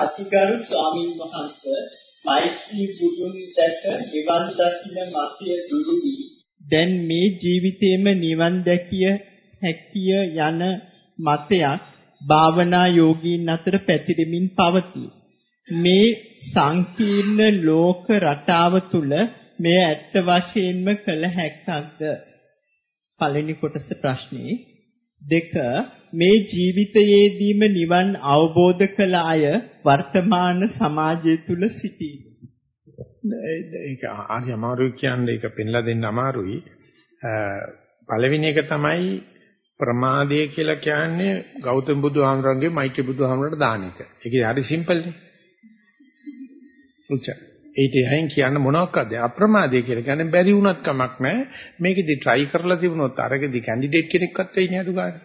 අතිගරු ස්වාමීන් වහන්සේ මෛත්‍රී බුදුන් දැක නිවන් දකින මතිය දුරු වී දැන් මේ ජීවිතේම නිවන් දැකිය හැකිය යන මතයක් භාවනා යෝගීන් අතර පැතිරෙමින් පවතී. මේ සංකීර්ණ ලෝක රටාව තුල මේ ඇත්ත වශයෙන්ම කළ හැක්කක්ද? පළවෙනි කොටස ප්‍රශ්නේ දෙක මේ ජීවිතයේදීම නිවන් අවබෝධ කළ අය වර්තමාන සමාජය තුල සිටී. ඒක ආර්ය අමාරුයි කියන්නේ ඒක පෙන්ලා දෙන්න අමාරුයි. පළවෙනි එක තමයි ප්‍රමාදය කියලා කියන්නේ ගෞතම බුදුහාමරගේ මෛත්‍රී බුදුහාමරට දාන එක. ඒක හරි සිම්පල් නේ. උච්ච. ඒට යහින් කියන්න මොනවක්ද අප්‍රමාදය කියලා කියන්නේ බැරි වුණත් කමක් නැහැ. මේකෙදි try කරලා තිබුණොත් අරකෙදි කැන්ඩිඩේට් කෙනෙක්වත් වෙයි නේද ගාන.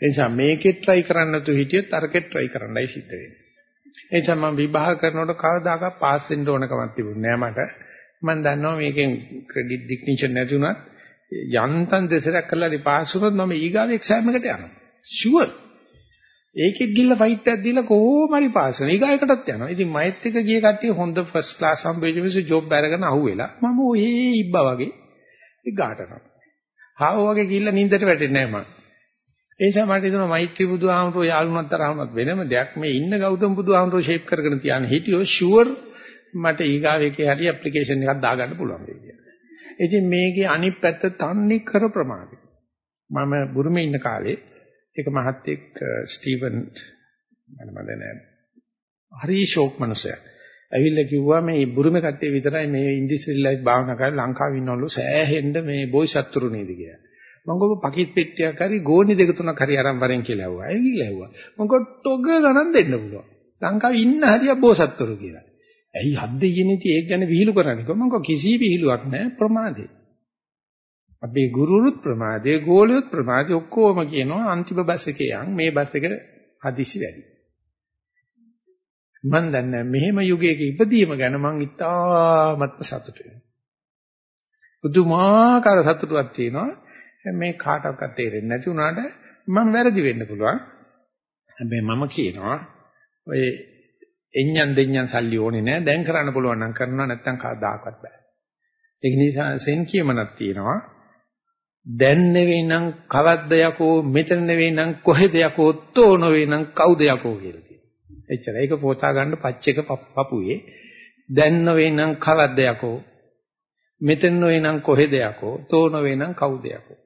ඒ නිසා මේකෙත් try කරන්න නැතු හිටියොත් අරකෙත් try කරන්නයි සිද්ධ වෙන්නේ. ඒ නිසා මම විභාග කරනකොට කවදාකවත් පාස් වෙන්න ඕන කමක් තිබුණේ නැහැ මට. මම දන්නවා මේකෙන් ක්‍රෙඩිට් ඩිග්නිෂන් නැති වුණත් යන්තම් දෙසරක් කරලා ඉතින් පාස් වුණොත් මම ඊගාව එක්සෑම් එකට යනවා. ෂුවර්. ඒකෙත් ගිල්ල ෆයිට් එකක් දීලා කොහොම හරි පාස් වෙනවා. ඊගායකටත් යනවා. ඉතින් මයිත් එක ගිය කට්ටිය හොඳ ෆස්ට් ක්ලාස් හම්බෙච්ච මිනිස්සු ජොබ් අරගෙන අහුවෙලා මම ඔයේ ඉබ්බා වගේ ඒ ගාටනවා. හාව වගේ ගිල්ල නින්දට වැටෙන්නේ නැහැ මම. ඒ නිසා මට හිතෙනවා මෛත්‍රී බුදුහාමුදුරුවෝ යාළුවන්ට තරහමත් වෙනම දෙයක් මේ ඉන්න ගෞතම බුදුහාමුදුරුවෝ ෂේප් කරගෙන තියන හිටියෝ ෂුවර් මට ඊගාවේකේ හරි ඇප්ලිකේෂන් එකක් දාගන්න පුළුවන් වෙයි කියලා. ඉතින් මේකේ අනිත් පැත්ත තන්නේ කර ප්‍රමාදයි. මම බුරුමේ ඉන්න කාලේ එක මහත්තයෙක් ස්ටීවන් මම දන්නේ හරි ෂෝක් මනුස්සයා. ඇවිල්ලා කිව්වා මේ බුරුමේ කට්ටිය විතරයි මේ ඉන්දිසිල්ලයි භාවනා කරලා ලංකාවේ ඉන්නවලු සෑහෙන්න මේ බෝයිසත්තුරු නේද කියලා. මම ගොබ පකිත් පෙට්ටියක් හරි ගෝණි දෙක තුනක් හරි අරන් වරෙන් කියලා ඇහුවා. ඒ කිව්ලා ඇහුවා. මම කොට ටොග ගණන් දෙන්න පුළුවන්. ලංකාවේ ඉන්න හරිය බෝසත්තුරු කියලා. ඇයි හද්දේ කියන්නේ ඉතින් ඒක ගැන විහිළු කරන්නේ කොහොමද? මම කිසි විහිළුවක් නැහැ ප්‍රමාදේ. අපේ ගුරුරුත් ප්‍රමාදේ, ගෝලියොත් ප්‍රමාදේ ඔක්කොම කියනවා අන්තිම බස් එකේ යන් මේ බස් එක හදිසි වැඩි. මම දන්නේ මෙහෙම යුගයක ඉපදීම ගැන මං ඉතාමත්ම සතුටු වෙනවා. පුදුමාකාර සතුටක් තියෙනවා. මේ කාටවත් තේරෙන්නේ නැති වුණාට මම වැරදි වෙන්න පුළුවන්. හැබැයි මම කියනවා ඔය එඤ්ඤන් දෙඤ්ඤන් සල්ලි ඕනේ නැහැ. දැන් කරන්න පුළුවන් නම් කරනවා නැත්නම් කවදාකවත් බෑ. ඒක නිසා සෙන් කියමනක් තියෙනවා. දැන් නෙවෙයි නම් කවද්ද යකෝ මෙතන නෙවෙයි නම් කොහෙද යකෝ තෝ නෙවෙයි නම් කවුද යකෝ කියලා කියනවා. එච්චරයි. ඒක පෝතා ගන්න පච්චේක පපුවේ. දැන් නෙවෙයි නම් කවද්ද යකෝ මෙතන නෙවෙයි නම් කොහෙද යකෝ තෝ නෙවෙයි නම් කවුද යකෝ.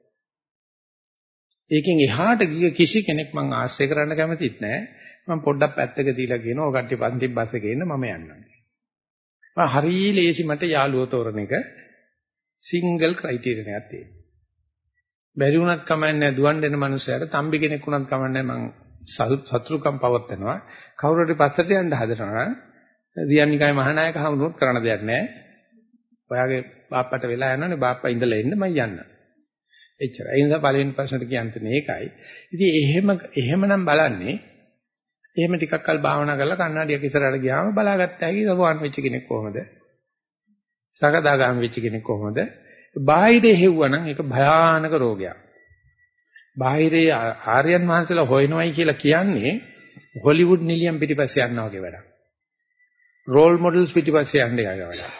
ඒකෙන් එහාට ගිය කිසි කෙනෙක් මං ආශ්‍රය කරන්න කැමතිත් නැහැ. මම පොඩ්ඩක් පැත්තක තියලා කියනවා ඔය කට්ටිය පන්ති බස් එකේ ඉන්න මම යන්නම්. මම හරිය ලේසි මට යාළුවෝ තෝරන එක සිංගල් ක්‍රයිටීරියා එකක් තියෙනවා. බැරි වුණත් කමන්නේ දුවන් දෙන මනුස්සයර තම්බි කෙනෙක් වුණත් කමන්නේ මං සතුරුකම් පවත්නවා. කවුරු හරි පස්සට යන්න හදනවා රියන්නිකයි මහානායක හමුනොත් කරන්න දෙයක් නැහැ. ඔයාගේ බාප්පට වෙලා යනවනේ බාප්පා ඉඳලා එන්න මම යන්න. එච්චරයි. ඒ නිසා පළවෙනි ප්‍රශ්නට කියන්නේ මේකයි. ඉතින් එහෙම එහෙමනම් බලන්නේ එහෙම ටිකක් කල් භාවනා කරලා කන්නඩියක් ඉස්සරහට ගියාම බලාගත්ත හැකි සෝවාන් වෙච්ච කෙනෙක් කොහොමද? සකදාගාම වෙච්ච කෙනෙක් කොහොමද? බාහිරේ හෙව්වනම් ඒක භයානක රෝගයක්. බාහිරේ ආර්යයන් වහන්සේලා හොයනවයි කියලා කියන්නේ හොලිවුඩ් නිලියම් පිටිපස්සේ යනවා වගේ වැඩක්. රෝල් මොඩල්ස් පිටිපස්සේ යන්න යනවා වැඩක්.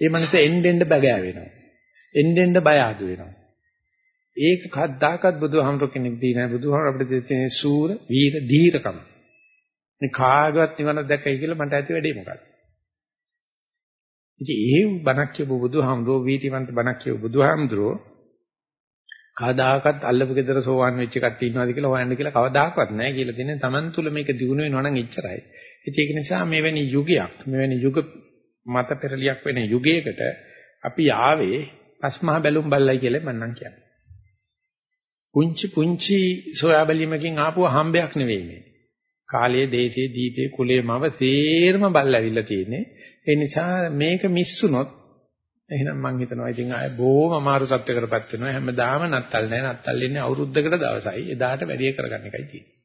ඒ මනස එන්න එන්න බගෑ වෙනවා. එන්න එන්න බය අඩු වෙනවා. ඒක කද්දාකත් බුදුහාමර කෙනෙක් දී නැහැ. බුදුහාමර අපිට දෙන්නේ සූර, වීර, ධීරකම. මේ කාගවත් නිවන දැකයි කියලා මට ඇති වැඩේ මොකක්ද? ඉතින් ඒ බණක් කියපු බුදුහාමුදුරෝ වීතිවන්ත බණක් කියපු බුදුහාමුදුරෝ කවදාකවත් අල්ලපු gedara සෝවන් වෙච්ච කට්ටිය ඉන්නවාද කියලා හොයන්න කියලා කවදාකවත් නැහැ කියලා දෙන්නේ Taman තුල මේක දිනු වෙනවා නම් එච්චරයි. ඉතින් ඒක නිසා මෙවැනි යුගයක් මෙවැනි යුග මත පෙරලියක් වෙන යුගයකට අපි ආවේ පස්මහ බැලුම් බල්ලයි කියලා මම නම් කියන්නේ. පුංචි පුංචි සොයා බැලීමකින් ආපුව හම්බයක් නෙවෙයි මේ. කාලයේ දේශයේ දීපේ කුලයේ මව සේරම බල්ලා ඇවිල්ලා තියෙන්නේ. ඒ නිසා මේක මිස්සුනොත් එහෙනම් මම හිතනවා ඉතින් ආය බොහොම අමාරු සත්‍යකරපත් වෙනවා. හැමදාම නත්තල් නැහැ නත්තල් ඉන්නේ අවුරුද්දකට දවසයි. එදාට වැඩි කරගන්න එකයි තියෙන්නේ.